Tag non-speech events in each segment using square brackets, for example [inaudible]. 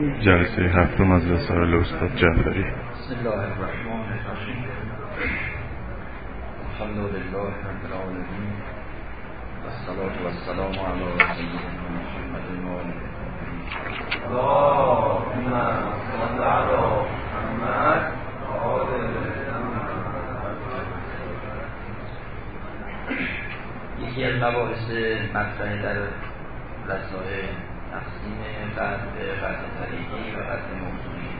جلسه هفتم از رسائل استاد جعفری بسم الله الرحمن الرحیم الحمد لله رب العالمین والصلاة والسلام على سیدنا محمد و اللهم صل على محمد یکی از مباحث مطرح در رسائل تقسیم قطع به قطع طریقی و قطع موضوعی.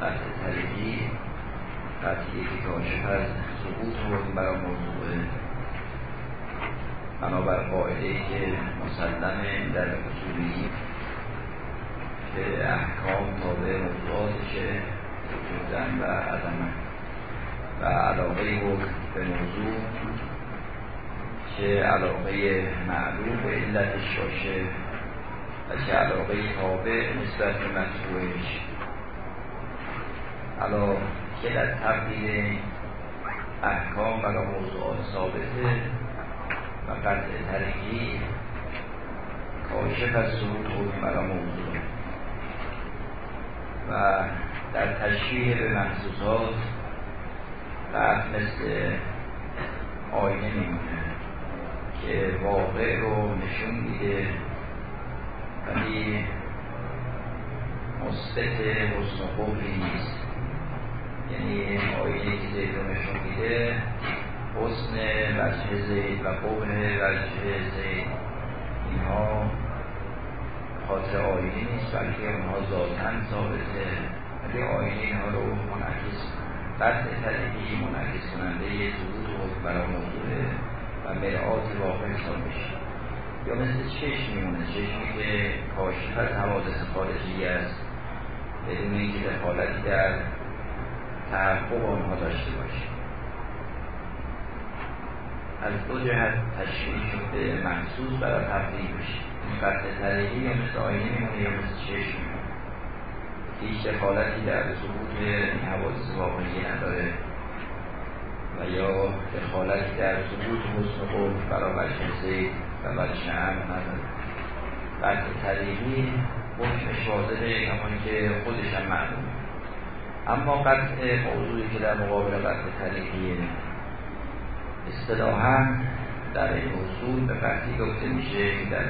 قطع طریقی قطعی که کاشف از سقوط حکم برای موضوع. بنابر قاعده که مسلمه در اصولی که احکام تابع موضوعاتشه وجودن و عدمه و علاقه حکم به موضوع چه علاقه معلوم به علتش باشه و چه علاقه تابع نسبت به مطبوعش علاقه که در تبدیل احکام و موضوعات ثابته و قطع طریقی کاشف از سرود برای موضوع. و در تشریح به محسوسات قطع مثل آینه میمونه که واقع رو نشون میده مثبت حسن قبلی نیست. یعنی آینه که زید رو نشون میده حسن وجه زید و قبل وجه زید. اینها خاطر آینه نیست بلکه اونها ذاتن ثابته. ولی آینه اینها رو منعکس قطع طریقی منعکس کننده ظهور حکم برای موضوع و مرآت واقع حساب میشه. یا مثل چشم میمونه. چشمی که کاشف از حوادث خارجی است. بدون اینکه دخالتی در تحقق آنها داشته باشه از دو جهت تشریح شده محسوس برای تبدیل بشه این قطع طریقی یا مثل آینه میمونه یا مثل چشم میمونه. هیچ دخالتی در ثبوت حوادث واقعی نداره. و یا دخالتی در ثبوت حسن قول برای زید و وجه هم نداره قطع طریقی حکمش واضحه همانی که خودش هم معلومه اما قطع موضوعی که در مقابل قطع طریقیه اصطلاحا در این اصول به قطعی گفته میشه در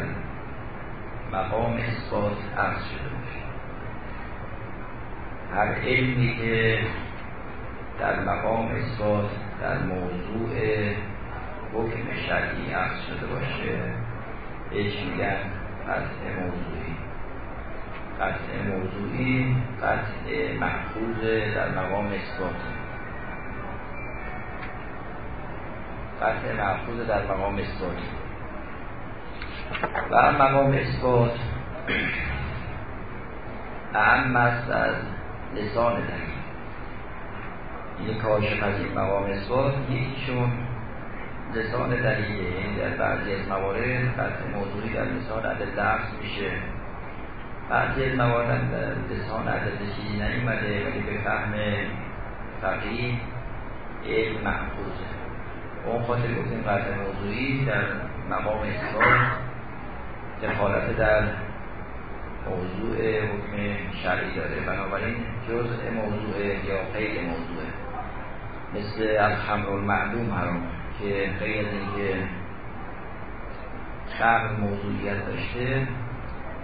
مقام اثبات عرض شده باشه هر علمی که در مقام اثبات در موضوع حکم شرعی عرض شده باشه بهش میگن قطع موضوعی. قطع موضوعی قطع محفوظ در مقام اثبات. قطع محفوظ در مقام اثبات. و مقام اثبات اهم است از لسان دلیل. این کاشف از این مقام اثبات یکیشون لسان دلیله یعنی در بعضی از موارد قطع موضوعی در لسان عدد لفظ میشه. بعضی از موارد در لسان عدد چیزی نیومده ولی به فهم فقیه علم محفوظه. اون خاطر گفتیم قطع موضوعی در مقام اثبات دخالت در موضوع حکم شرعی داره. بنابراین جزء موضوع یا قید موضوع مثل الخمر المعلوم حرام. که غیر اینکه خمر موضوعیت داشته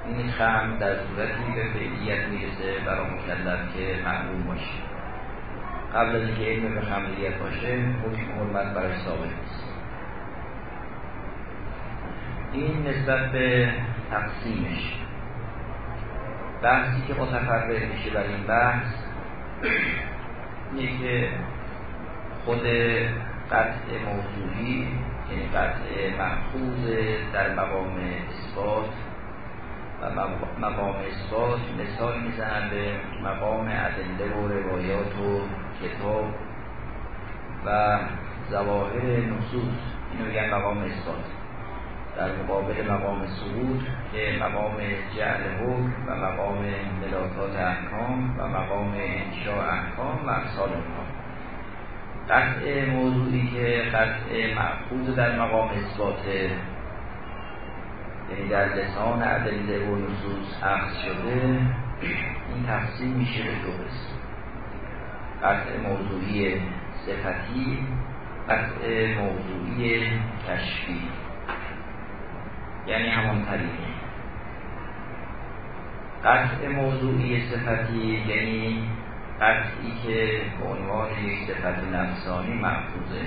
این خمر در صورتی به فعلیت می‌رسه برای مکلف که معلوم باشه. قبل از اینکه علم به خمریت باشه حکم حرمت برای ثابت نیست. این نسبت به تقسیمش. بحثی که متفرق میشه بر این بحث اینه که خود قطع موضوعی یعنی قطع محفوظ در مقام اثبات. و مقام اثبات مثال می‌زنن به مقام ادله و روایات و کتاب و ظواهر نصوص. اینو میگن مقام اثبات. در مقابل مقام سعود که مقام جعل حکم و مقام ملاکات احکام و مقام انشاء احکام و امثال اونها. قطع موضوعی که قطع محفوظ در مقام اثبات یعنی در لسان ادله و نصوص اخذ شده این تقسیم میشه به دو قسم. قطع موضوعی صفتی قطع موضوعی کشفی یعنی همون طریقی قطع موضوعی صفتی یعنی قطعی که به عنوان یک صفت نفسانی محفوظه.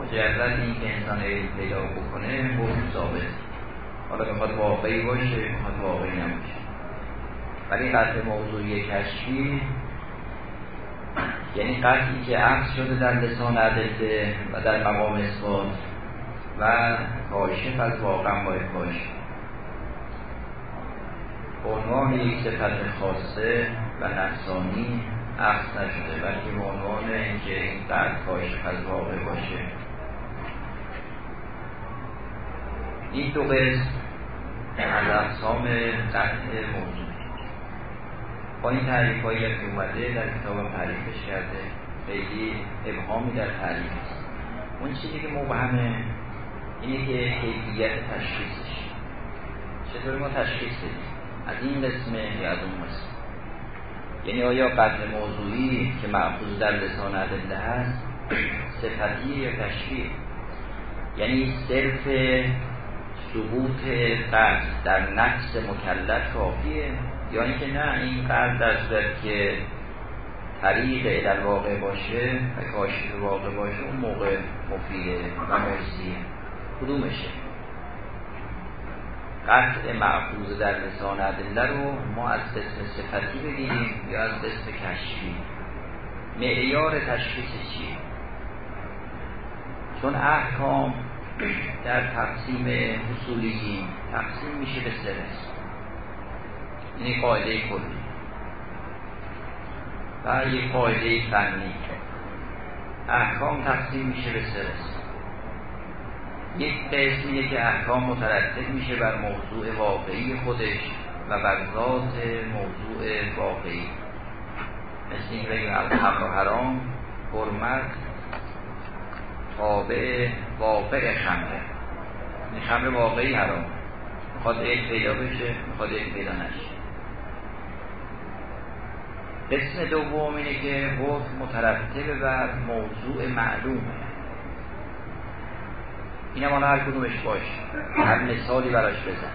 مجرد این که انسان پیدا بکنه حکم ثابت. حالا بخواد واقعی باشه بخواد واقعی نباشه. ولی قطع موضوعی کشفی یعنی قطعی که عکس شده در لسان عدده و در مقام اثبات و کاشف از واقع باید به عنوان یک صفت خاصه و نفسانی عکس نشده بلکه به عنوان اینکه این کاشف از واقع باشه. این دو قسم از اقسام قطع موضوع با این تعریف هایی که اومده در کتابم تعریفش کرده خیلی ابهامی در تعریف است. اون چیزی که مبهمه اینه که کیفیت تشخیصش. چطور ما تشخیص بدیم؟ از این قسمه یا از اون قسم یعنی آیا قطع موضوعی که معخوض در لسان ادله هست صفتی یا تشریح یعنی صرف ثبوت قرض در نفس مکلف کافیه یا اینکه نه این قرض در صورت که طریق در واقع باشه و کاشف واقع باشه اون موقع مفیده و مرسیه. کدومشه؟ قطع معفوظ در لسان ادله رو ما از قسم صفتی بگیریم یا از قسم کشفی معیار تشخیص چیه چون احکام در تقسیم اصولی تقسیم میشه به سه این قاعده کلی. و یک قاعده فنی. احکام تقسیم میشه به سه یک قسم که احکام مترتب میشه بر موضوع واقعی خودش و بر ذات موضوع واقعی. مثل این بگیم و حرام حرمت تابع واقع خمره این خمر واقعی حرام. می‌خواد عید پیدا بشه می‌خواد عید پیدا نشه. قسم دوم اینه که حکم مترتب بر موضوع معلومه. این هم هر کدومش باشه هر مثالی براش بزن.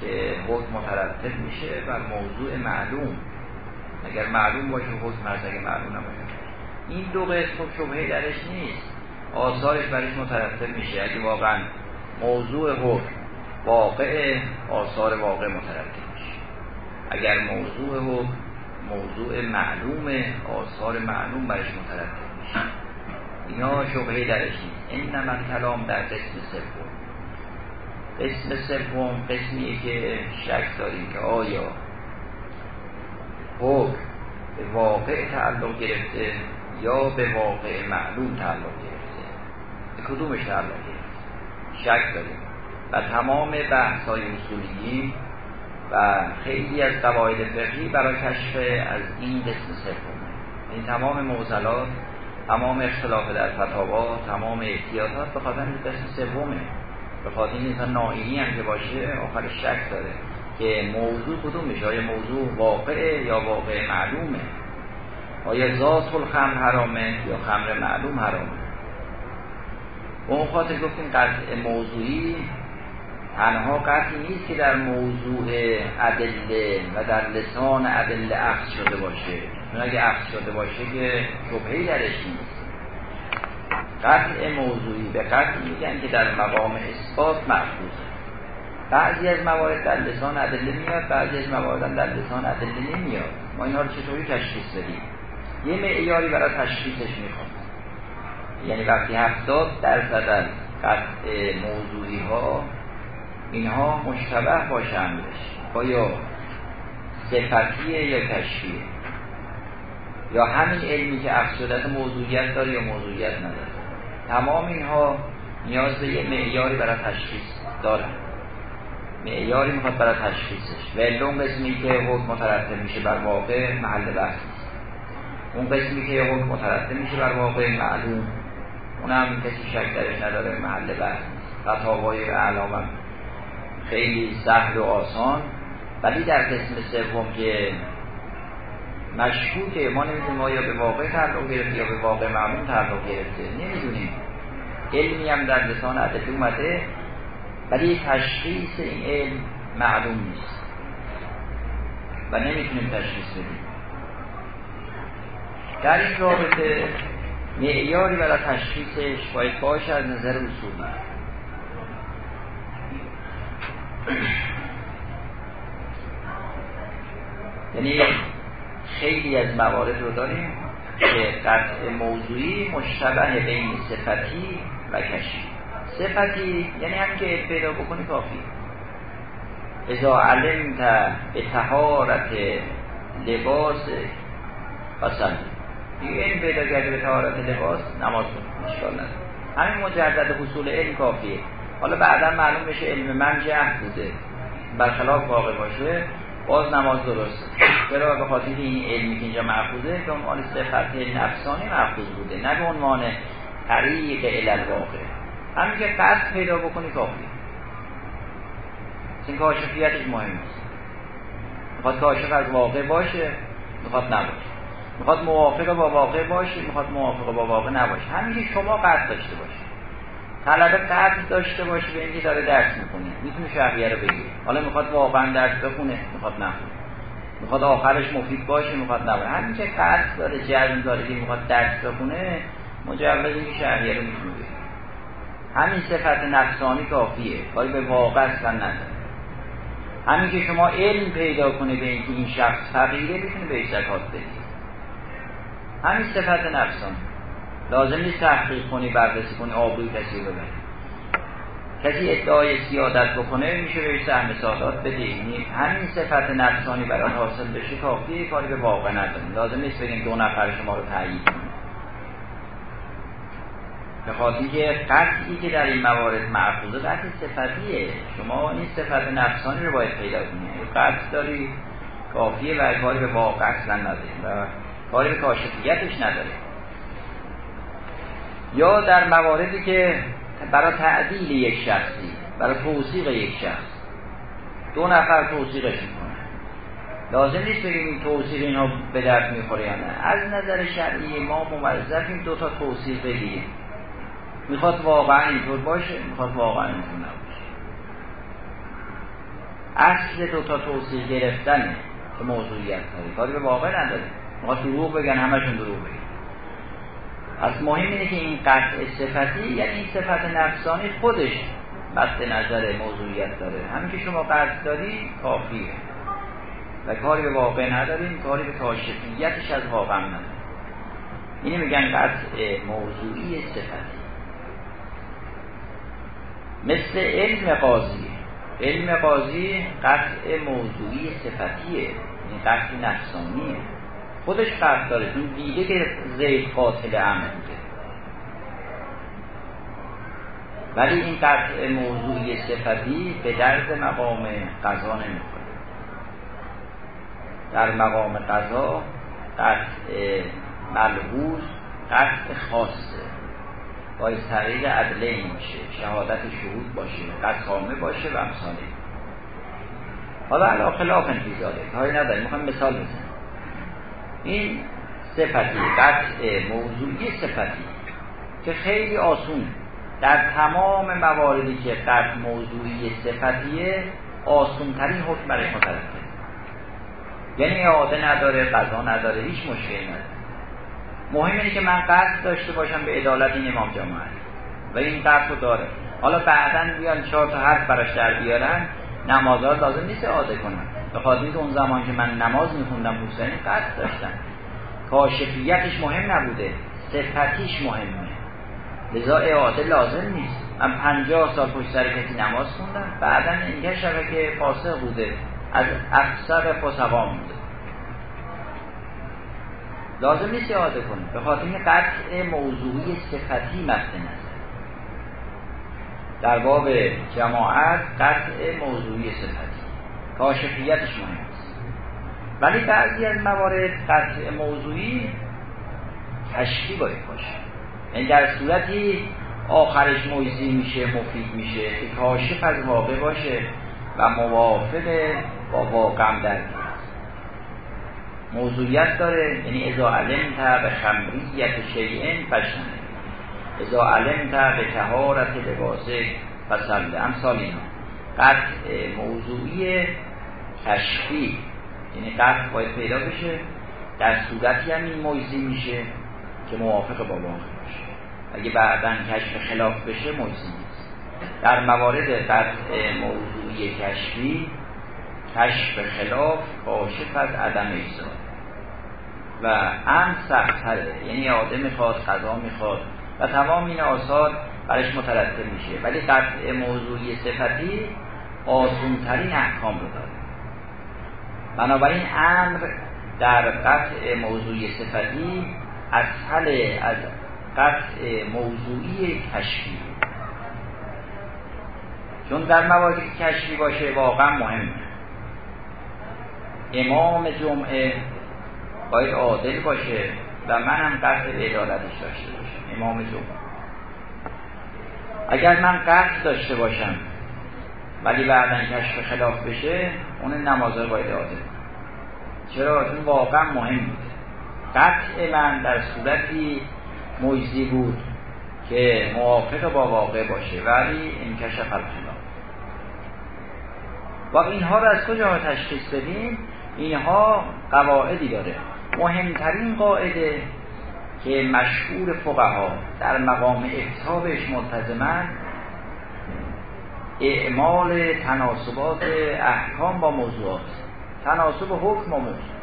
که حکم مترتب میشه بر موضوع معلوم. اگر معلوم باشه حکم هست اگر معلوم نباشه. این دو قسم خب شبهه درش نیست. آثارش برش مترتب میشه. اگه واقعا موضوع حکم واقع آثار واقع مترتب میشه. اگر موضوع حکم موضوع معلوم آثار معلوم برش مترتب میشه. اینا شبهه درش این نمت کلام در قسم سوم. قسم سوم قسمیه که شک داریم که آیا حکم به واقع تعلق گرفته یا به واقع معلوم تعلق گرفته. به کدومش تعلق گرفته؟ شک داریم. و تمام بحث های اصولی و خیلی از قواعد فقهی برای کشف از این قسم سوم این تمام معضلات تمام اختلاف در فتاوا تمام احتیاطات به خاطر قسم سومه. به خاطر این نائینی هم که باشه آخر شک داره که موضوع کدوم میشه؟ آیا موضوع واقعه یا واقع معلومه؟ آیا ذات الخمر حرامه یا خمر معلوم حرامه؟ به اون خاطر گفتیم قطع موضوعی تنها قطعی نیست که در موضوع ادله و در لسان ادله اخذ شده باشه. چون اگه اخذ شده باشه که شبهی درش نیست. قطع موضوعی به قطع میگن که در مقام اثبات محفوظه. بعضی از موارد در لسان ادله میاد بعضی از موارد در لسان ادله نمیاد. ما اینها رو چطوری تشخیص بدیم؟ یه معیاری برای تشخیصش می‌خوام. یعنی وقتی هفتاد درصد از قطع موضوعی ها اینها مشتبه باشند یا صفتیه یا کشفیه یا همین علمی که شده موضوعیت داره یا موضوعیت نداره. تمام اینها نیاز به یه معیاری برای تشخیص دارن. معیاری می‌خواد برای تشخیصش. و اون قسمی که حکم مترتب میشه بر واقع محل بحث. اون قسمی که حکم مترتب میشه بر واقع معلوم. اونم کسی شک درش نداره محل بحث. فتاوای اعلامم خیلی سهل و آسان. ولی در قسم سوم که مشکوکه ما نمی‌دونیم آیا به واقع تعلق گرفته یا به واقع معلوم تعلق گرفته نمی‌دونیم. علمی هم در لسان عدد اومده ولی تشخیص این علم معلوم نیست. و نمی‌تونیم تشخیص بدیم. در این رابطه معیاری برای تشخیصش باید باشه از نظر اصولی یعنی خیلی از موارد رو داریم که قطع موضوعی مشتبه بین صفتی و کشی. صفتی یعنی هم که پیدا بکنی کافی. ازا علمت به تهارت لباس قسم این پیدا کردی به تهارت لباس نماز نداره. همین مجرد حصول علم کافیه. حالا بعدا معلوم بشه علم من جهد بوده. برخلاف واقع باشه باز نماز درست چرا به خاطر این علمی که اینجا محفوظه؟ که عنوان صفت نفسانی محفوظ بوده نه به عنوان طریق علل واقع همین که قصد پیدا بکنی کافی این کاشفیتش مهم است می‌خواد کاشف از واقع باشه می‌خواد نباشه. می‌خواد موافق با واقع باشه می‌خواد موافق با واقع نباشه. همین که شما قصد داشته باشه طلبه قصد داشته باشه به اینکه داره درس می‌کنه می‌تونه شهریه رو بگیره حالا می‌خواد واقعا درس بخونه می‌خواد نخونه. می‌خواد آخرش مفید باشه می‌خواد نباشه. همین که قصد داره جزم داره که می‌خواد درس بخونه مجرد اینکه شهریه رو می‌تونه بگیره همین صفت نفسانی کافیه. کاری به واقع اصلا نداره. همین که شما علم پیدا کنه به اینکه این شخص فقیره می‌تونه به زکات بدید همین صفت نفسانی. لازم نیست تحقیق کنی بررسی کنی آبروی کسی رو ببری. کسی ادعای سیادت بکنه میشه به سهم سادات بده. یعنی همین صفت نفسانی برای حاصل بشه کافیه کاری به واقع نداریم. لازم نیست بگیم دو نفر شما رو تایید کنیم. به خاطر که قطعی که در این موارد معفوظه قطع صفتیه. شما این صفت نفسانی رو باید پیدا کنید قطع داری کافیه و کاری به واقع اصلا نداریم و کاری به کاشفیتش نداره یا در مواردی که برای تعدیل یک شخصی برای توصیق یک شخص. دو نفر توصیقش می‌کنه لازم نیست بگیم این توصیق اینا به درد می‌خوره یا نه. از نظر شرعی ما موظفیم دو تا توصیق بگیریم. می‌خواد واقعا اینطور باشه می‌خواد واقعا اینطور نباشه. اصل دو تا توصیق گرفتنه که موضوعیت داره. کاری به واقع نداره. می‌خواد دروغ بگن همشون دروغ بگن. از مهم اینه که این قطع صفتی یعنی این صفت نفسانی خودش بست نظر موضوعیت داره. همین که شما قطع داری کافیه. و کاری به واقع نداریم کاری به کاشفیتش از واقع نداریم. اینه میگن قطع موضوعی صفتی. مثل علم قاضی. علم قاضی قطع موضوعی صفتیه. یعنی قطع نفسانیه. خودش فرق داره. چون دیده که زید قاتل عمد بوده ولی این قطع موضوعی صفتی به درد مقام قضا نمی‌خوره. در مقام قضا قطع ملحوظ قطع خاصه. باید طریق عدله میشه. شهادت شهود باشه قسامه باشه و امثاله. حالا علا خلاف انتظاره کاری نداریم. می‌خوام مثال بزنیم این صفتی قطع موضوعی صفتی که خیلی آسونه در تمام مواردی که قطع موضوعی صفتیه آسونترین حکم برای مترکه یعنی اعاده نداره قضا نداره هیچ مشکلی نداره. مهم اینه که من قصد داشته باشم به عدالت این امام جماعت. و این قصد رو داره. حالا بعدا بیان چهار تا حرف براش در بیارن نمازها لازم نیست اعاده کنن. به خاطر اون زمان که من نماز میخوندم حسین قصد داشتم کاشفیتش مهم نبوده صفتیش مهمه. لذا اعاده لازم نیست. من پنجاه سال پشت سر کسی نماز خوندم بعدا اینجا که فاسق بوده. از اکثر فسقا بوده لازم نیست اعاده کنید به خاطر این قطع موضوعی صفتی مد نظر در باب جماعت قطع موضوعی صفتی کاشفیتش مهم است ولی بعضی از موارد قطع موضوعی تشکی باید باشه. یعنی در صورتی آخرش موزی میشه مفید میشه که کاشف از واقع باشه و موافق با واقع در موضوعیت داره یعنی ازا علمت به خمریت شیئن فشن. ازا علمت به تهارت لباسه فسلده امثال اینا. قطع موضوعی کشفی یعنی قطع باید پیدا بشه در صورتی هم این موزی میشه که موافق با واقع باشه. اگه بعدا کشف خلاف بشه موزی نیست. در موارد قطع موضوعی کشفی کشف خلاف کاشف از عدم ایزاد و ام سختره یعنی آده می‌خواد قضا می‌خواد. و تمام این آثار برش مترتب میشه. ولی قطع موضوعی صفتی آسونترین احکام رو داره. بنابراین امر در قطع موضوعی صفتی اسهل از قطع موضوعی کشفی. چون در مواردی کشفی باشه واقعا مهمه امام جمعه باید عادل باشه و من هم قطع عدالتش داشته باشم. امام جمعه. اگر من قطع داشته باشم ولی بعدا کشف خلاف بشه اون نمازها باید عادل چرا؟ این واقعا مهم بود. قطع من در صورتی مجزی بود که موافق با واقع باشه. ولی این کشف الخلاف و اینها رو از کجا تشخیص بدیم اینها قواعدی داره. مهمترین قاعده که مشهور فقها در مقام افتابش ملتزمن اعمال تناسبات احکام با موضوعات. تناسب حکم و موضوع.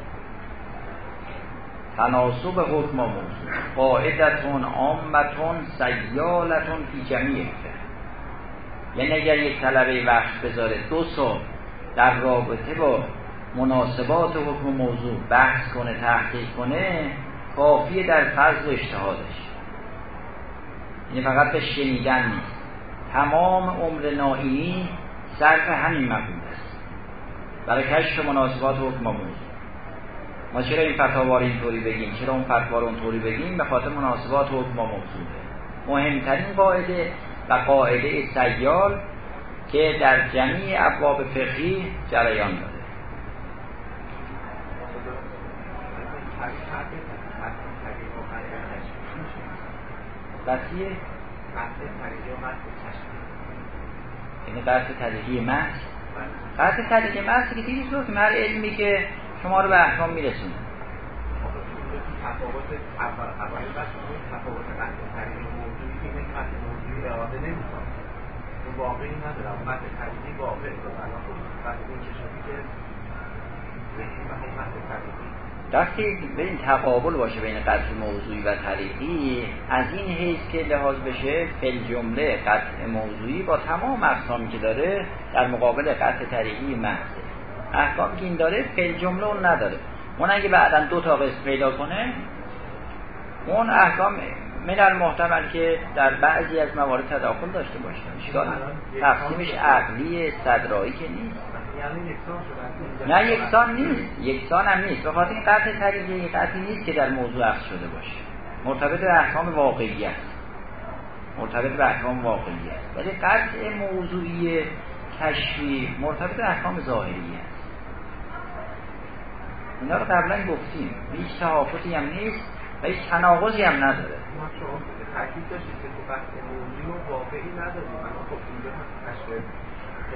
تناسب حکم و موضوع. قاعدتون عامتون سیالتون فی جمعی یعنی اگر یک طلبه وقت بذاره دو سال در رابطه با مناسبات حکم موضوع بحث کنه تحقیق کنه کافیه در فرض و اجتهادش. یعنی فقط به شنیدن نیست. تمام عمر نائینی صرف همین مقوله است. برای کشف مناسبات حکم موضوع ما چرا این فتاوار اینطوری بگیم؟ چرا اون فتوا رو اونطوری بگیم؟ به خاطر مناسبات حکم موضوعه مهمترین قاعده و قاعده سیال که در جمعی ابواب فقهی جریان داره قطعیه یعنی قطع طریقی محض. قطع طریقی محض که دیگه گفتیم هر علمی که شما رو به احکام میرسونه. تفاوت اول اول تفاوت قطع طریقی موضوعی که این قطع موضوعی اراده نمی‌کنه. واقعی واقع الان قطع این که قطع طریقی وقتی به این تقابل باشه بین قطع موضوعی و طریقی از این حیث که لحاظ بشه فل جمله قطع موضوعی با تمام اقسامی که داره در مقابل قطع طریقی محضه احکامی که این داره فل جمله اون نداره. اون اگه بعدا دو تا قسم پیدا کنه اون احکام من المحتمل که در بعضی از موارد تداخل داشته باشه. تقسیمش عقلی صدرایی که نیست. نه یکسان نیست. یکسان هم نیست. به خاطر این قطع طریقی قطعی نیست که در موضوع عکس شده باشه. مرتبط به احکام واقعی است مرتبط به احکام واقعی است ولی قطع موضوعی کشفی مرتبط به احکام ظاهری است اینا رو قبلا گفتیم. هیچ تحافظی هم نیست و هیچ تناقضی هم نداره. تاکید داشتید که قطع موضوعی و واقعی نداریم. من خب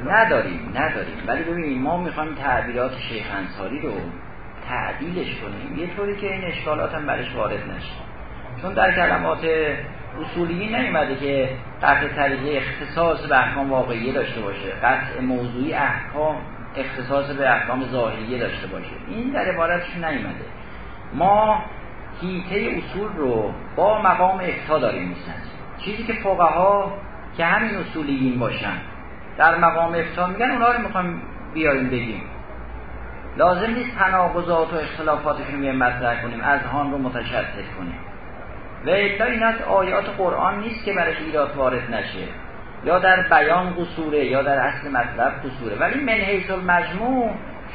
نداریم نداریم. ولی ببینید ما می‌خوایم تعبیرات شیخ انصاری رو تعدیلش کنیم. یه طوری که این اشکالات هم برش وارد نشه. چون در کلمات اصولی نیومده که قطع طریقه اختصاص به احکام واقعیه داشته باشه. قطع موضوعی احکام اختصاص به احکام ظاهریه داشته باشه. این در عبارتش نیومده. ما هیته اصول رو با مقام اکتا داریم. میسنجیم چیزی که فقها که همین اصولیین باشن. در مقام افتاح میگن اونا رو می‌خوایم بیاریم بگیم. لازم نیست تناقضات و اختلافاتشون رو مطرح کنیم از هان رو متشدد کنیم. و الا این از آیات قرآن نیست که برش ایراد وارد نشه. یا در بیان قصوره یا در اصل مطلب قصوره. ولی من حیث المجموع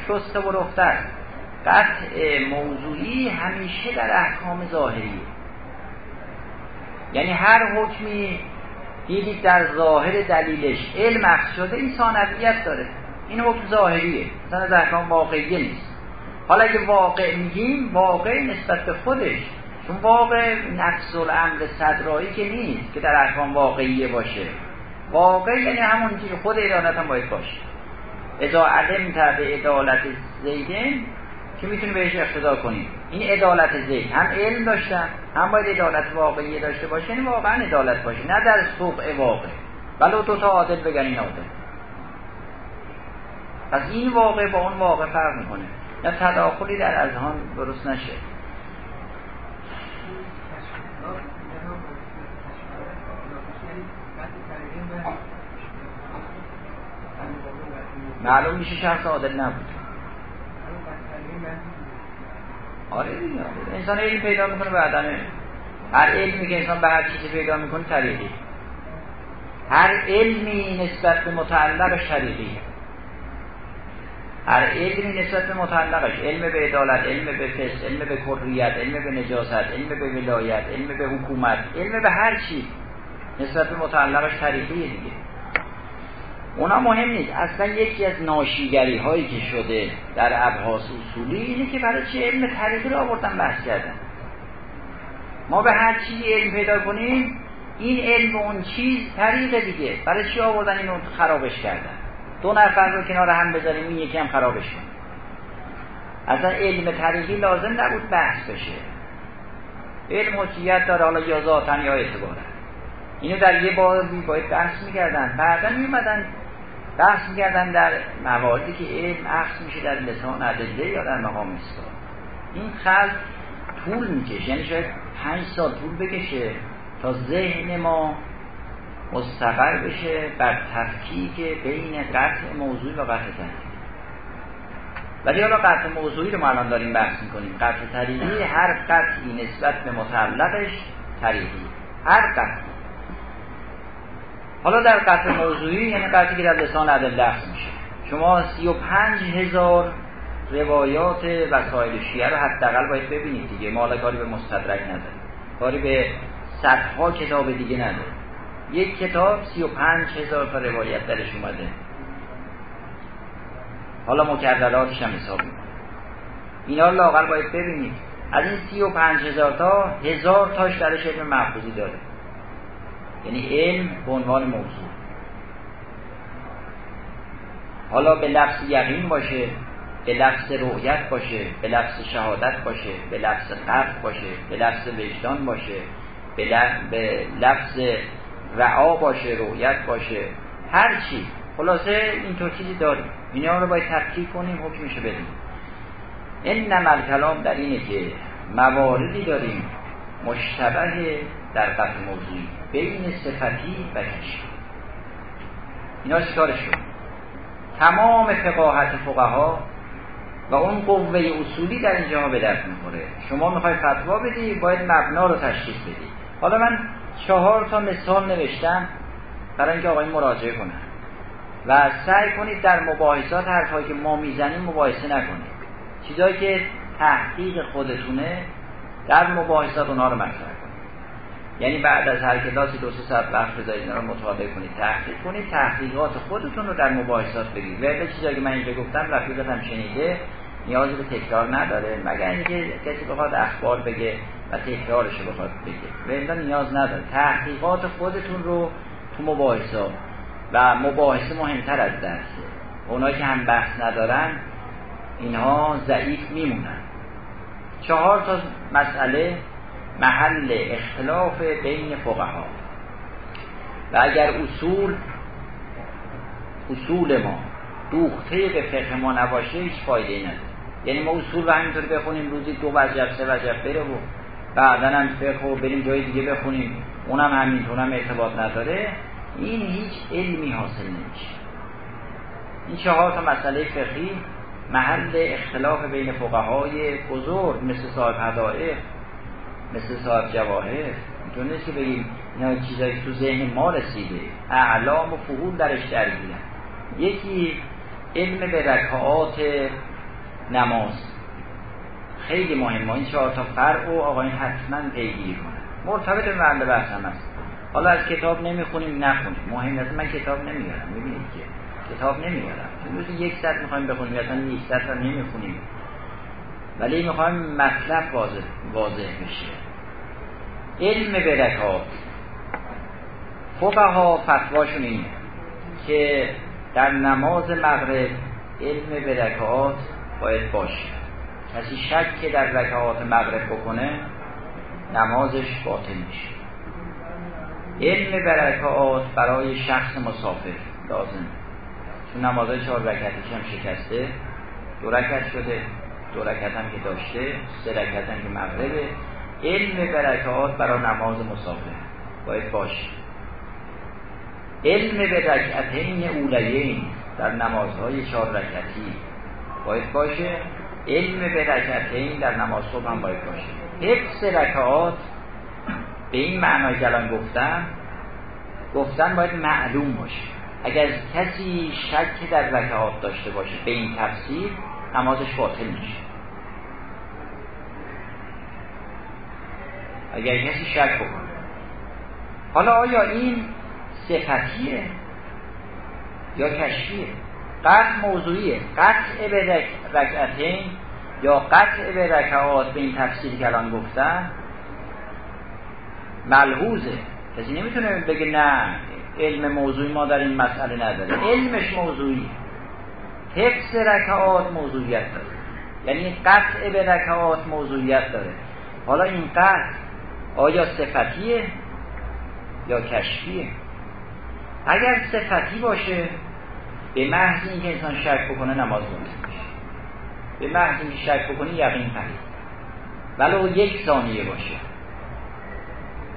شسته و رفته قطع موضوعی همیشه در احکام ظاهریه. یعنی هر حکمی دیدید در ظاهر دلیلش علم اخذ شده این ثانویت داره. این حکم ظاهریه. مثلا در احکام واقعیه نیست. حالا اگه واقع میگیم واقع نسبت به خودش. چون واقع نفس الامر صدرایی که نیست که در احکام واقعیه باشه. واقع یعنی همون که خود ارادت هم باید باشه. اذا علم به عدالت زیدن که می‌تونی بهش اقتدا کنیم این عدالت زید هم علم داشتن هم باید عدالت واقعی داشته باشه یعنی واقعا عدالت باشه. نه در سوق واقع. ولو دو تا عادل بگن این عادل پس این واقع با اون واقع فرق می‌کنه. یا تداخلی در اذهان درست نشه. معلوم میشه شخص عادل نبود آره دیگه انسان علم پیدا می‌کنه بعدا هر علمی که انسان به هر چیزی پیدا می‌کنه طریقی. هر علمی نسبت به متعلقش طریقی. هر علمی نسبت به متعلقش علم به عدالت علم به فسق علم به کریت علم به نجاست علم به ولایت علم به حکومت علم به هر چی نسبت به متعلقش طریقیه دیگه. اونا مهم نیست. اصلا یکی از ناشیگری هایی که شده در ابحاث اصولی اینه که برای چه علم طریقی رو آوردن بحث کردن. ما به هر چیزی علم پیدا کنیم این علم و اون چیز طریق دیگه. برای چی آوردن اینو خرابش کردن؟ دو نفر رو کنار هم بذاریم این یکی هم خرابش کنیم اصلا علم طریقی لازم نبود بحث بشه. علم حجیت داره حالا یا ذاتن یا اعتبارن. اینو در یه بازی باید بحث می‌کردن. بعدا میومدن بحث می‌کردن در مواردی که علم اخذ میشه در لسان ادله یا در مقام اثبات این خلق طول می‌کشه یعنی شاید پنج سال طول بکشه تا ذهن ما مستقر بشه بر تفکیک بین قطع موضوعی و قطع تحلیلی ولی حالا قطع موضوعی رو ما الان داریم بحث می‌کنیم. قطع طریقی هر قطعی نسبت به متعلقش طریقی هر قطعی. حالا در قطع موضوعی یعنی قطعی که در لسان عدل لفظ میشه. شما سی و پنج هزار روایات وسایل شیعه رو حداقل باید ببینید دیگه. ما کاری به مستدرک نداره کاری به صدها کتاب دیگه نداره یک کتاب سی و پنج هزار تا روایت درش اومده. حالا مکرراتش هم حساب می‌کنه اینا رو لاغل باید ببینید. از این سی و پنج هزار تا هزار تاش درش علم محفوظی داره. یعنی علم به عنوان موضوع. حالا به لفظ یقین باشه به لفظ رؤیت باشه به لفظ شهادت باشه به لفظ قرد باشه به لفظ وجدان باشه به لفظ رعا باشه رؤیت باشه هر چی. خلاصه اینطور چیزی داریم. اینا رو باید تفکیک کنیم حکمشو بدیم. این نمل کلام در اینه که مواردی داریم. مشتبه در قطع موضوعی بین صفتی و کشی اینا چیکارشون؟ تمام فقاهت فقها و اون قوه اصولی در اینجا به درد می‌خوره. شما می‌خوای فتوا بدی باید مبنا رو تشخیص بدی. حالا من چهار تا مثال نوشتم برای اینکه آقای مراجعه کنن. و سعی کنید در مباحثات حرفایی که ما می‌زنیم مباحثه نکنید. چیزایی که تحقیق خودتونه در مباحثات اونها رو مطرح یعنی بعد از هر کلاسی دو سه ساعت وقت بذارید اینا رو مطالعه کنید تحقیق کنید تحقیقات خودتون رو در مباحثات بگید و چیزایی که من اینجا گفتم رفیقت شنیده نیازی به تکرار نداره مگر اینکه کسی بخواد اخبار بگه و تکرارش رو بخواد بگه. و نیاز نداره. تحقیقات خودتون رو تو مباحثه و مباحثه مهمتر از درسه اونایی که هم بحث ندارن اینها ضعیف میمونن. چهار تا مسئله محل اختلاف بین فقها. و اگر اصول اصول ما دوخته به فقه ما نباشه هیچ فایده نداره. یعنی ما اصول رو همینطوری بخونیم روزی دو وجب سه وجب بره و بعدا هم فقه و بریم جای دیگه بخونیم. اونم همینطور هم ارتباط نداره. این هیچ علمی حاصل نمیشه. این چهار تا مسئله فقهی محل اختلاف بین فقهای بزرگ مثل صاحب هدایق مثل صاحب جواهر. اینطور نیست که بگیم اینا چیزایی تو ذهن ما رسیده. اعلام و فهول درش درگیرن یکی علم به رکعات نماز. خیلی مهمه این چهار تا فرق و آقایین حتما پیگیری کنن مرتبط به محل بحث هم هست. حالا از کتاب نمی‌خونیم نخونیم. مهم است من کتاب نمیارم. می‌بینید که کتاب نمیارم. روزی یک ساعت می‌خوایم بخونیم اصلا یک رو نمی‌خونیم. ولی می‌خوایم مطلب واضح, واضح بشه. علم برکات فقها فتواشون اینه که در نماز مغرب علم برکات باید باشه. کسی شک که در رکعات مغرب بکنه نمازش باطل میشه. علم برکات برای شخص مسافر لازم چون نمازهای چهار رکعتیش هم شکسته دو رکعت شده دو رکعت هم که داشته سه رکعت هم که مغربه. علم برکات برای نماز مسافر. باید باشه علم به رکعتین اولیین در نمازهای چهار رکعتی. باید باشه. علم به رکعتین در نماز صبح هم باید باشه. حفظ رکعات به این معنای الان گفتم گفتن باید معلوم باشه. اگر کسی شک در رکعات داشته باشه به این تفسیر نمازش باطل میشه. اگر کسی شک بکنه. حالا آیا این صفتیه یا کشفیه؟ قطع موضوعیه. قطع به رکعتین یا قطع به رکعات به این تفسیری که الان گفتن ملحوظه. کسی نمی‌تونه بگه نه علم موضوعی ما در این مسئله نداره. علمش موضوعی حفظ رکعات موضوعیت داره. یعنی قطع به رکعات موضوعیت داره. حالا این قطع آیا صفتیه یا کشفیه؟ اگر صفتی باشه به محض اینکه انسان شک بکنه نماز میشه. به محض اینکه شک بکنه یقین پرید. ولو یک ثانیه باشه.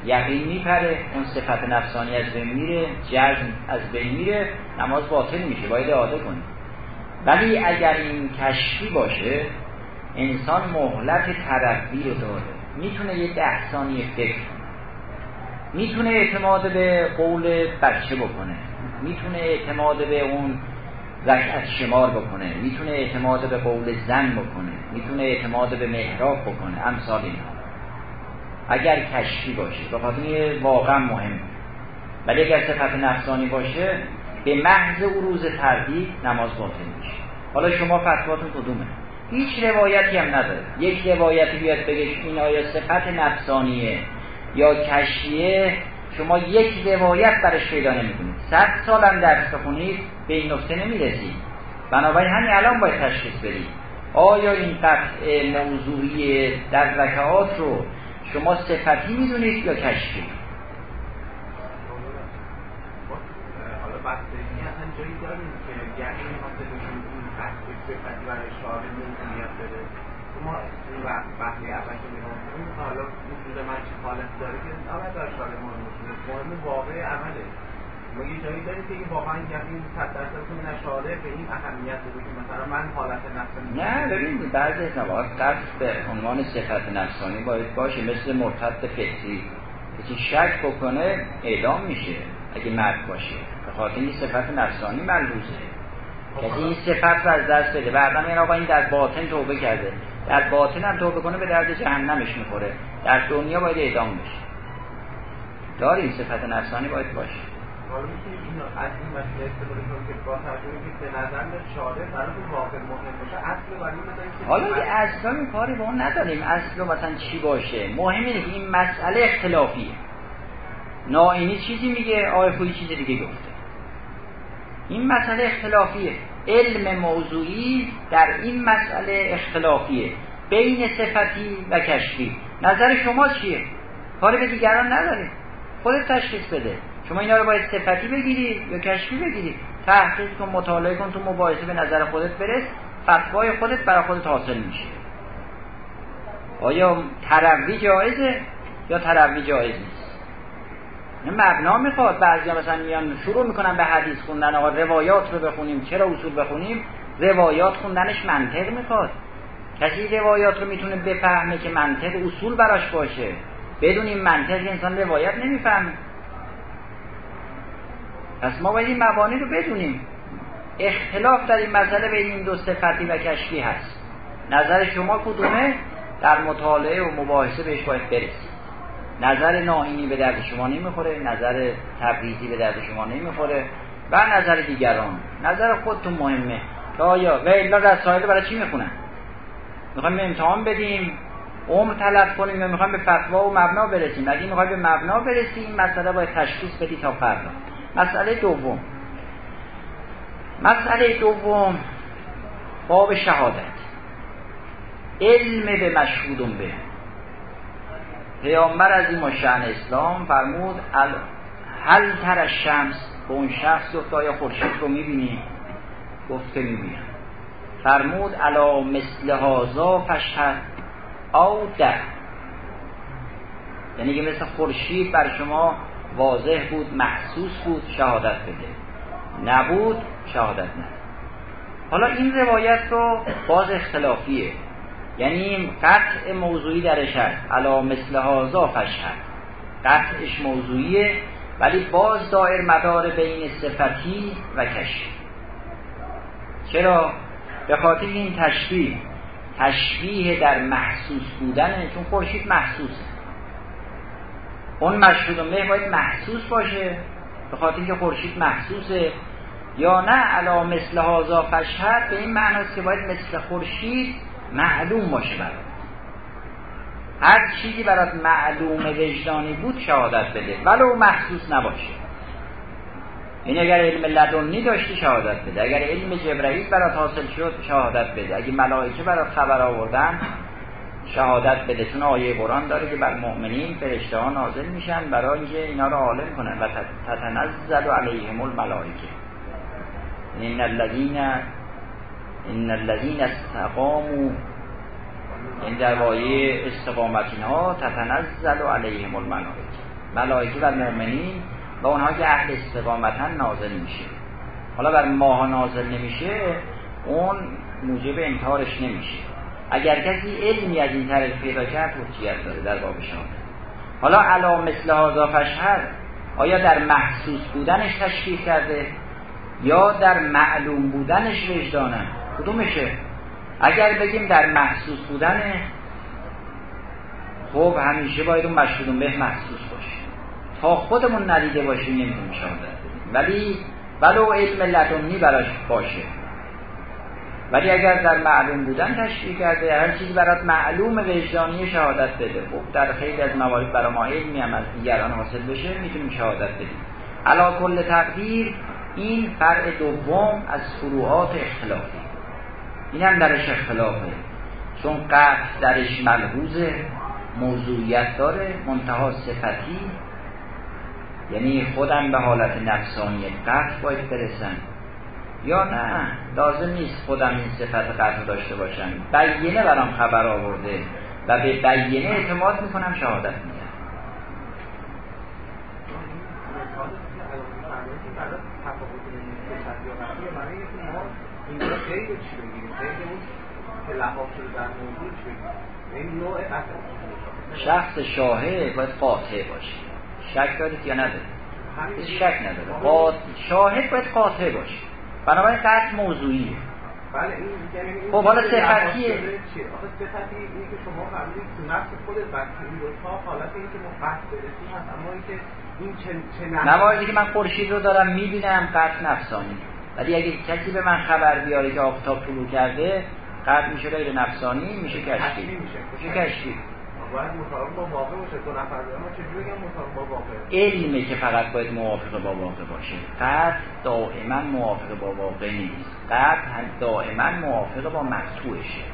یقین میپره اون صفت نفسانی از بین میره جزم از بین میره نماز باطل میشه باید اعاده کنی. ولی اگر این کشفی باشه انسان مهلت ترقی رو داره. می‌تونه یه ده ثانیه فکر می‌تونه اعتماد به قول بچه بکنه. می‌تونه اعتماد به اون رکعت شمار بکنه. می‌تونه اعتماد به قول زن بکنه. می‌تونه اعتماد به محراب بکنه. امثال اینا اگر کشفی باشه و خاطر واقعا مهم. ولی اگر صفت نفسانی باشه به محض روز تردید نماز باطل میشه. حالا شما فتواتون کدومه؟ هیچ روایتی هم نداره. یک روایتی بیاد بگه این آیا صفت نفسانیه یا کشیه شما یک روایت برش پیدا نمی‌کنید. صد سال هم درس بخونید به این نقطه نمی‌رسید. بنابراین همین الان باید تشخیص بدید. آیا این قطع موضوعی در رکعات رو شما صفتی می‌دونید یا کشفی حالا بحثی اصلا جایی که صفتی برای شعار موضوعیت بده. ما این وقتی اول که میگم حالا وجود من چه حالت داره که نباید در شعار مهم مهم واقع عمله. ما یه جایی داریم که این واقعا یعنی صد درصد نشاده به این اهمیت بده که مثلا من حالت نفسانی نه ببین بعضی از قصد به عنوان صفت نفسانی باید باشه مثل مرتد فکری کسی شک بکنه اعدام میشه. اگه مرد باشه. به خاطر این صفت نفسانی ملحوظه. کسی این صفت رو از دست بده. بعدا این آقا این در باطن توبه کرده. در باطن هم توبه کنه به درد جهنمش می‌خوره. در دنیا باید اعدام بشه. داریم صفت نفسانی باید باشه. حالا این از این مسئله استفاده که با که به نظر شاره براتون واقع مهم باشه اصل برای حالا یه اصلا کاری با اون نداریم. اصل مثلا چی باشه؟ مهم اینه که این مسئله اختلافیه. نائینی چیزی میگه آقای خویی چیزی دیگه گفته؟ این مسئله اختلافیه. علم موضوعی در این مسئله اختلافیه. بین صفتی و کشفی. نظر شما چیه؟ کاری به دیگران نداره. خودت تشخیص بده. شما اینا رو باید صفتی بگیری یا کشفی بگیری؟ تحقیق کن مطالعه کن تو مباحثه به نظر خودت برس. فتوای خودت برای خودت حاصل میشه. آیا تروی جایزه یا تروی جایز نیست مبنا می‌خواد بعضی مثلا میان شروع می‌کنن به حدیث خوندن آقا روایات رو بخونیم چرا اصول بخونیم؟ روایات خوندنش منطق می‌خواد. کسی روایات رو می‌تونه بفهمه که منطق اصول براش باشه. بدون این منطق انسان روایت نمی‌فهمه. پس ما باید این مبانی رو بدونیم. اختلاف در این مسئله بین این دو صفتی و کشفی هست. نظر شما کدومه؟ در مطالعه و مباحثه بهش باید برسید نظر ناینی به درد شما نمی‌خوره نظر تبریزی به درد شما نمی‌خوره و نظر دیگران. نظر خودتون مهمه. آیا و الا رسائل برای چی می‌خونن؟ می‌خوایم امتحان بدیم عمر طلب کنیم یا می‌خوایم به فتوا و مبنا برسیم. اگه می‌خوایم به مبنا برسیم مسئله باید تشخیص بدی تا فردا. مسئله دوم. مسئله دوم باب شهادت. علم به مشهودون به. پیامبر از این مشعن اسلام فرمود هل تر شمس؟ به اون شخص گفت آیا خورشید رو می‌بینی؟ گفت که می‌بینم. فرمود علا مثل هازا فشهد او ده. یعنی که مثل خورشید بر شما واضح بود محسوس بود شهادت بده. نبود شهادت نه حالا این روایت رو باز اختلافیه. یعنی قطع موضوعی درش هست علا مثل هازا فشهد قطعش موضوعیه ولی باز دایر مدار بین صفتی و کشف. چرا؟ به خاطر این تشبیه تشبیه در محسوس بودنه چون خورشید محسوسه. اون مشهود مه باید محسوس باشه به خاطر اینکه خورشید محسوسه. یا نه علا مثل هازا فشهد به این معناست که باید مثل خورشید معلوم باشه برات. هر چیزی برات معلوم وجدانی بود شهادت بده. ولو محسوس نباشه. این اگر علم لدنی داشتی شهادت بده. اگر علم جبرئیل برات حاصل شد شهادت بده. اگه ملائکه برات خبر آوردن شهادت بده. چون آیه قرآن داره که بر مؤمنین فرشته ها نازل میشن برای اینکه اینا رو عالم کنن و تتنزل علیهم الملائکه. ان الذین ان الذین استقاموا این در وایه استقامت اینها تتنزل علیهم الملائکه ملائکه و مؤمنین و اونها که اهل استقامتن نازل میشه. حالا بر ماها نازل نمیشه اون موجب انکارش نمیشه. اگر کسی علمی از این طرف پیدا کرد حجیت داره در باب حالا علا مثل هذا فشهر آیا در محسوس بودنش تشکیل کرده یا در معلوم بودنش وجدانه؟ کدومشه؟ اگر بگیم در محسوس بودنه خب همیشه باید اون مشهودون به محسوس باشه. تا خودمون ندیده باشیم نمی‌تونیم بدیم ولی ولو علم لدنی براش باشه. ولی اگر در معلوم بودن تشریح کرده هر چیزی برات معلوم وجدانی شهادت بده. خب در خیلی از موارد برای ما علمی هم از دیگران حاصل بشه می‌تونیم شهادت بدیم. علا کل تقدیر این فرع دوم از فروعات اختلافی این هم درش اختلافه. چون قطع درش ملحوظه موضوعیت داره منتها صفتی. یعنی خودم به حالت نفسانی قطع باید برسن یا نه لازم نیست خودم این صفت قطع داشته باشم. بیینه برام خبر آورده و به بیینه اعتماد می‌کنم شهادت میگم شخص شاهد باید قاطع باشه. شک دارید یا ندارید؟ شک نداره. شاهد باید قاطع باشه. بنابراین قطع موضوعیه. بله این یعنی خب حالا صفتیه آخه صفتی اینه که شما فهمیدید تو نفس خودت این تا حالت این که ما قطع برسیم. هست اما اینکه این چه چه نواردی که من خورشید رو دارم می‌بینم قطع نفسانی. ولی اگه کسی به من خبر بیاره که آفتاب طلوع کرده قطع میشه غیر نفسانی میشه کشفی میشه. کشفی باید با واقع باشه دو نفر ما چجوری بگم با واقع؟ علمه که فقط باید موافق با واقع باشه. قطع دائما موافق با واقع نیست. قطع دائما موافق با مقطوعشه.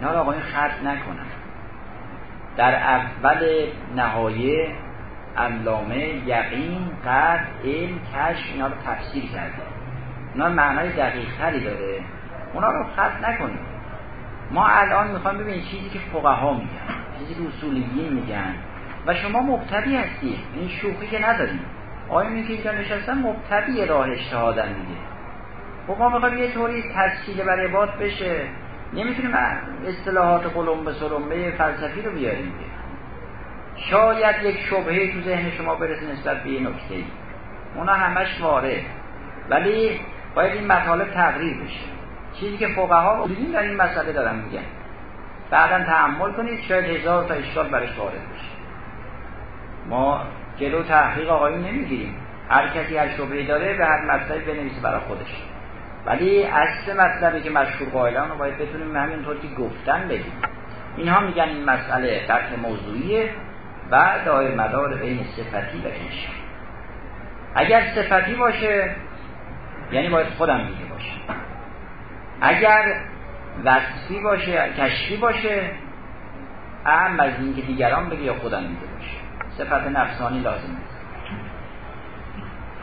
اینا رو آقایون خط نکنن در اول نهایه علامه یقین قطع علم کشف اینا رو تفسیر کرده. اینا معنای دقیق تری داره. اونا رو خط نکنیم. ما الان می‌خوایم ببینیم چیزی که فقها میگن چیزی که اصولیین میگن. و شما مبتدی هستید این شوخی که نداریم. آیا که اینجا نشستن مبتدی راه اجتهادن دیگه. خب ما می‌خوایم یه طوری تسهیل برای عباد بشه. نمی‌تونیم اصطلاحات قلمبه سلمبه فلسفی رو بیاریم. شاید یک شبهه تو ذهن شما برسه نسبت به یه نکته ای اونا همش وارد ولی باید این مطالب تغییر بشه. چیزی که فقها اصولیین در این مسئله دارن میگن. بعدا تحمل کنید شاید هزار تا اشکال برش وارد بشه. ما جلو تحقیق آقایی نمی‌گیریم. هر کسی هر شبهی داره به هر مطلبی بنویسه برای خودش. ولی اصل مطلبی که مشهور قائلان رو باید بتونیم همینطور که گفتن بگیم اینها میگن این مسئله قطع موضوعیه و دایر مدار بین صفتی و اگر صفتی باشه یعنی باید خودم باشه اگر وصفی باشه کشفی باشه اهم از اینکه دیگران بگه یا خودم دیده باشه. صفت نفسانی لازم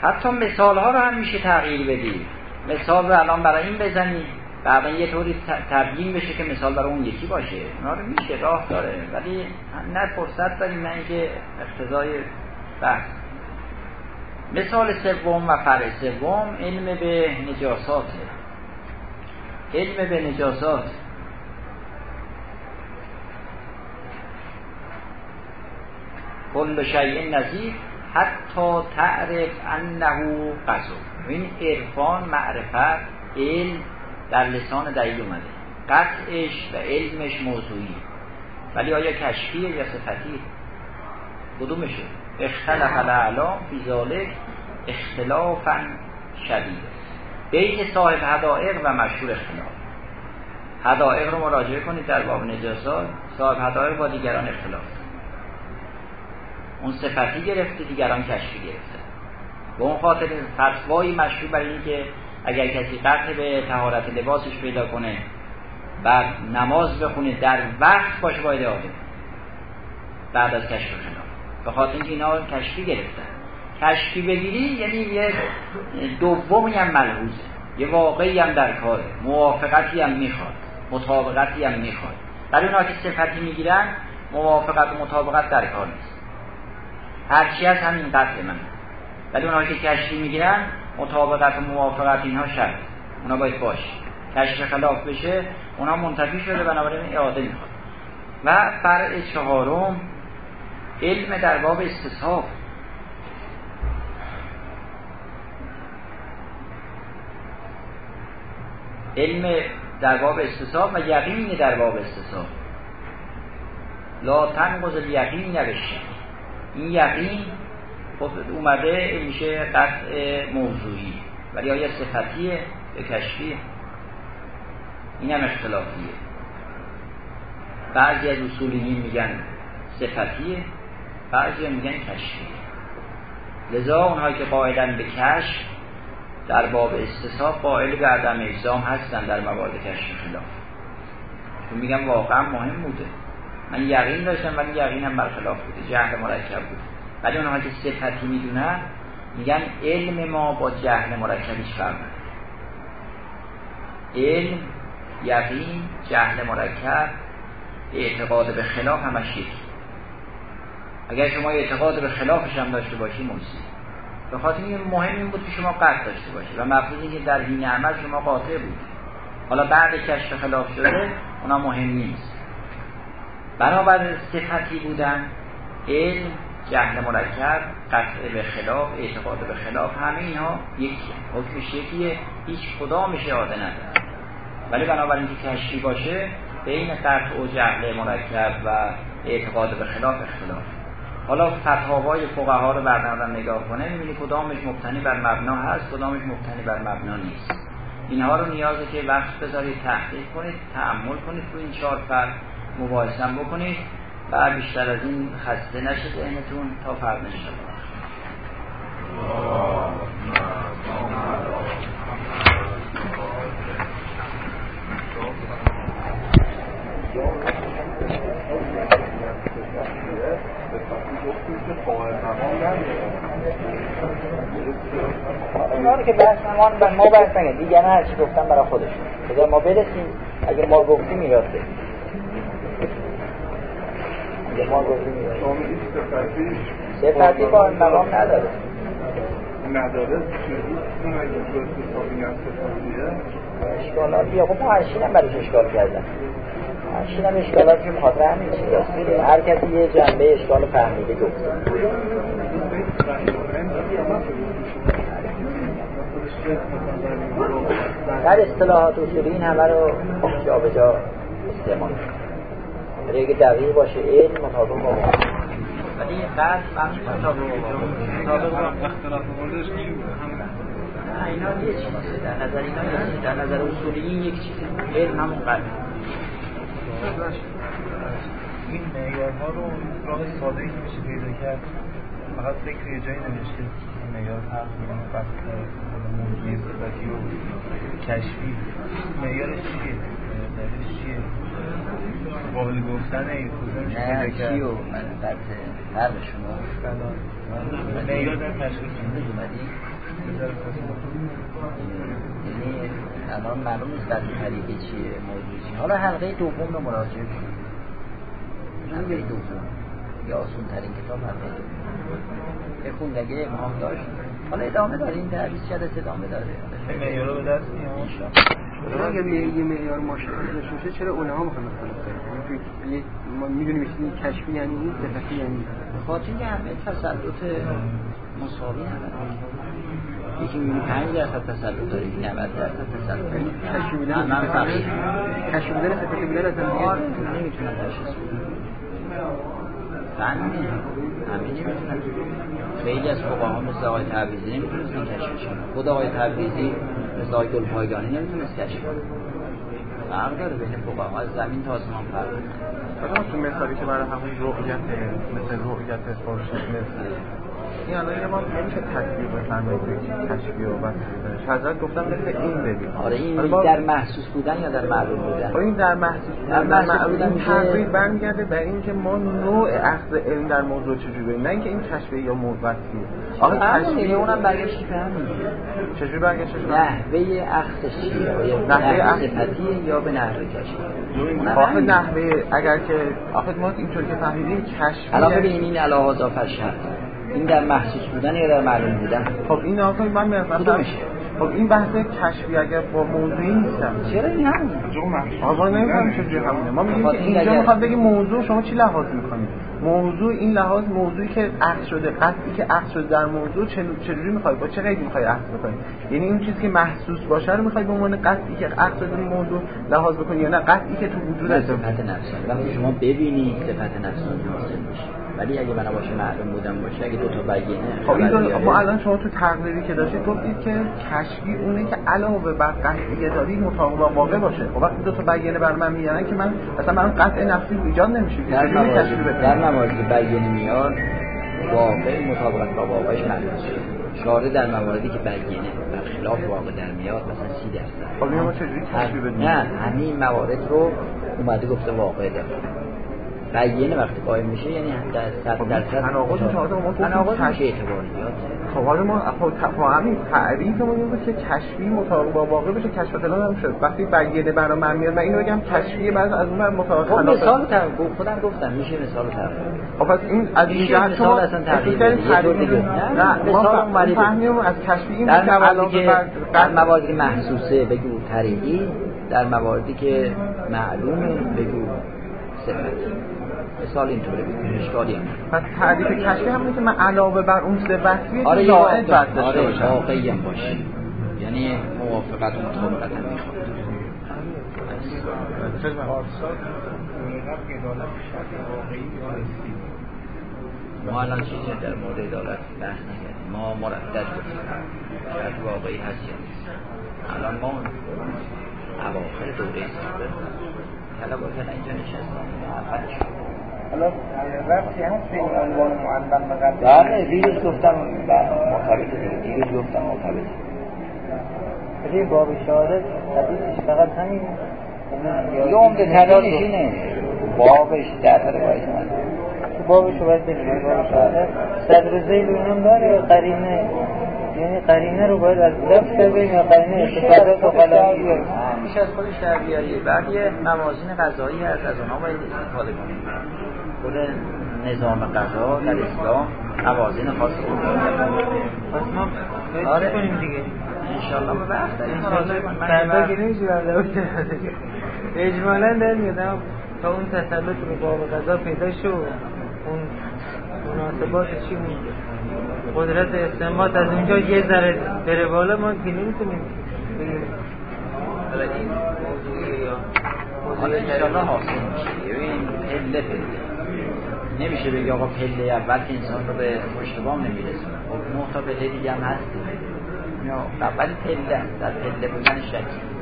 حتی مثال ها رو هم میشه تغییر بدید مثال رو الان برای این بزنید بعدا یه طوری تبیین بشه که مثال برای اون یکی باشه. اونا رو میشه راه داره. ولی نه فرصت داریم نه اینکه اقتضای بحث. مثال سوم و فرع سوم علم به نجاسات علم به نجاسات. کل شیء نظیر حتی تعرف انه قصد. این عرفان معرفت علم در لسان دلیل اومده. قطعش و علمش موضوعی. ولی آیا کشفیه یا صفتی؟ کدومشه؟ اختلف الاعلام فی ذالک اختلافا شدید بین صاحب حدائق و مشهور اختلاف حدائق رو مراجعه کنید در باب نجاسات صاحب حدائق با دیگران اختلاف. اون صفتی گرفته دیگران کشفی گرفته. به اون خاطر فتوایی مشهور برای اینکه اگر کسی قطع به تهارت لباسش پیدا کنه بعد نماز بخونه در وقت باشه باید آده بعد از کشف خلاف به خاطر اینکه اینا کشفی گرفتن. کشفی بگیری یعنی یه دومی هم ملحوظه. یه واقعی هم در کاره موافقتی هم می‌خواد. مطابقتی هم می‌خواد. برای اونها که صفتی می‌گیرن موافقت و مطابقت در کار نیست. هرچی از همین قطع من ولی اونها که کشفی می‌گیرن مطابقت و موافقت اینها شرط. اونا باید باشه. کشف خلاف بشه اونا منتفی شده بنابراین اعاده می‌خواد. و فرع چهارم علم در باب استصحاب. علم در باب استصحاب و یقین در باب استصحاب. لا تنقض یقین نوشته این یقین خب اومده میشه قطع موضوعی ولی آیا صفتیه؟ یا کشفیه؟ این هم اختلافیه. بعضی از اصولیین میگن صفتیه بعضی میگن کشفیه. لذا اونهایی که قاعدن به کشف در باب استصحاب قائل به عدم اجزام هستن در موارد کشف خلاف. چون میگم واقعا مهم بوده. من یقین داشتم ولی یقینم برخلاف بوده. جهل مرکب بود. ولی اونها که صفتی می‌دونن میگن علم ما با جهل مرکبیش فرق علم یقین جهل مرکب اعتقاد به خلاف همش یکی. اگر شما اعتقاد به خلافش هم داشته باشی موسی به خاطر این مهم این بود که شما قطع داشته باشه و مفروض که در این عمل شما قاطع بود. حالا بعد کشف خلاف شده اونا مهم نیست. بنابر صفتی بودن علم جهل مرکب قطع به خلاف اعتقاد به خلاف همه اینها یکی حکمش یکیه. هیچ کدامش اعاده نداره. ولی بنابراین که کشفی باشه بین قطع و جهل مرکب و اعتقاد به خلاف اختلاف. حالا فتاوای فقها رو بعد نگاه کنه می‌بینی کدامش مبتنی بر مبنا هست کدامش مبتنی بر مبنا نیست. اینها رو نیازه که وقت بذارید تحقیق کنید تعمل کنید تو این چهار فرق مباحثه بکنید و بیشتر از این خسته نشه ذهنتون تا فرق نشه اینا که بحث ما ما بحث نگه دیگه هر چی گفتم برای خودشون. بذار ما برسیم. اگه ما گفتیم میراث اگه ما گفتیم میراث صفتی با مقام نداره. نداره. اشکالات یا خب ما هرشین هم برایش اشکال کردن. هم اشکالات که مخاطر همین چیز هر کسی یه جنبه اشکال فهمیده گفت در اصطلاحات اصولی این همه رو جا به جا استعمال اگه دقیق باشه علم مطابق با ولی قرض بخش مطابق نه اینا یه چیزه. در نظر اینا یه چیزه. در نظر اصولی این یک چیزه. علم همون قرض این معیارها رو راه ساده ای میشه پیدا کرد. فقط ذکر یه جایی نوشته. این معیار بین بحث موضوعی صفتی و کشفی. معیارش چیه؟ دلیلش چیه؟ قابل گفتن ای کجا میشه پیدا نه کرد؟ چیو من قرض فرق شما. معیار در تشکیل امروز اومدی الان معلوم نیست در طریقی چیه موضوع چیه. حالا حلقه دوم رو مراجعه کنید حلقه دوم. یا آسون ترین کتاب حلقه دوم. بخون اگه امام داشت. حالا ادامه داره این تحریز شده ادامه داره. این معیار رو به دست میاد. اگر یه معیار مشخص داشته باشه چرا علما می‌خوان مختلف کنن یعنی ما می‌دونیم این کشفی یعنی این صفتی یعنی. به خاطر اینکه همه تسلط مساوی ندارن یکی می‌بینی پنج درصد تسلط داره یکی 90 درصد تسلط داره کشفی بودن من فقیر کشفی بودن صفتی بودن اصلا دیگه نمی‌تونن تشخیص بدن فن همه نمی‌تونن خیلی از فقها مثل آقای تبریزی نمی‌تونستن کشفش کنن خود آقای تبریزی مثل آقای گلپایگانی نمی‌تونست کشف کنه. فرق داره بین فقها از زمین تا آسمان فرق داره. مثالی که برای همون رؤیت مثل رؤیت خورشید مثل این الان یه ما نمیشه تصویر بفرمایید به کشفی و حضرت گفتم مثل این ببین آره این ما- در محسوس بودن یا در معلوم بودن؟ آره این در محسوس بودن. در محسوس بودن این تغییر برمیگرده به اینکه ما نوع اخذ علم در موضوع چجوری بریم. نه اینکه این کشفی یا موقتیه آخه دیگه اونم برگشت همون چجوری برگشتش نحوه اخذش چیه؟ نحوه اخذ- یا به نحوه کشف؟ آخه. نحوه اگر که آخه ما اینطوری که فهمیدیم کشفی الان یعنی- ببین این علاوه اضافه شد. این در محسوس بودن یا در معلوم بودن؟ خب این آقا من کدومشه؟ خب این بحث کشفی اگر با موضوعی نیستم چرا این همون؟ آقا نمی‌دونم چجوری همونه. ما میگیم خب اینجا اگر- می‌خواد بگیم موضوع شما چی لحاظ می‌کنید؟ موضوع این لحاظ موضوعی که عکس شده قطعی که عکس شده در موضوع چه- چجوری می‌خوای؟ با چه قیدی می‌خوای عکس بکنی؟ یعنی این چیزی که محسوس باشه رو می‌خوای به عنوان قطعی که عکس شده موضوع لحاظ بکنی یا نه؟ قطعی که تو وجود نه است. صفت نفسانی وقتی شما ببینید صفت نفسانی حاصل میشه. ولی اگه بنا باشه معلوم بودن باشه اگه دو تا بیانه خب این ما الان شما تو تقریری که داشتید گفتید که کشفی اونه که علاوه بر قطعیه داری مطابق با واقع باشه. خب وقتی دو تا بیانه بر من میارن که من اصلا من قطع نفسی ایجاد نمیشه. در بدم در مواردی که بیانه میاد واقع مطابقت با واقعش معلوم میشه. شارع در مواردی که بیانه برخلاف واقع در میاد مثلا 30 درصد. خب ما چجوری نه همین موارد رو اومده گفته واقع داره. بیانه وقتی قایم میشه یعنی در صد درصد تناقض. آدم ما تناقض. میشه اعتباریات خب حالا ما خب با همین تعریف ما این بود که کشفی مطابق با واقع بشه کشف کلام هم شد وقتی بیانه برای من میاد من اینو بگم کشفی بعد از اون مطابق خب مثال خودم گفتم میشه مثال تر خب پس این از این جهت شما اصلا تعریف-. نه مثال ف- اومدی. فهمیم از کشفی این در مواردی در محسوسه بگو طریقی در مواردی که معلومه بگو صفتی مثال اینطوره اشکالی هم پس تعریف کشفی همونه که من علاوه بر اون آره زائد واقع- بر داشته آره باشم. واقعی هم باشه. یعنی موافقت و مطابقت هم می‌خواد. یا ما الان چیزی در مورد عدالت بحث نکردیم. ما مردد گفتیم شرط واقعی هست یا نیست. الان ما اواخر دوره سابق. طلبا که اینجا نشستن اولش حالا بله دیروز گفتم بله، مرتبطه دیگه دیروز گفتم مرتبطه ولی باب شهادت حدیثش فقط همین دیگه عمده تدارش اینه بابش در روایت من. بابش رو باید ببینیم باب شهادت صدر زیل رو هم داره یا قرینه؟ یعنی قرینه رو باید از لفظ ببینیم یا قرینه استفادات و قلمی میشه از خودش در بیاری بعد یه موازین غذایی هست از اونها باید استفاده کنیم. خود نظام غذا در اسلام موازین خاصی پس ما آره. کنیم دیگه. انشالله به وقت [laughs] اجمالا در میاد اما تا اون تسلط رو باب غذا پیدا شو اون مناسبات چی بود؟ قدرت استنباط از اونجا یه ذره بره بالا ما که نمی‌تونیم بگیم. حالا این موضوعی یا؟ حالا موضوعی حاصل میشه. ببین علت دیگه نمیشه بگی آقا پله اول که انسان رو به پشت نمیرسونه. خب نه تا پله دیگه هم هست. اول پله در پله بودن شکی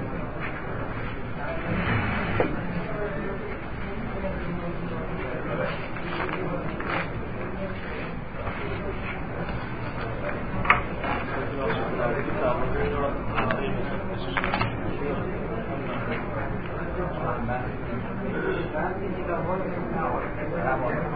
یا خب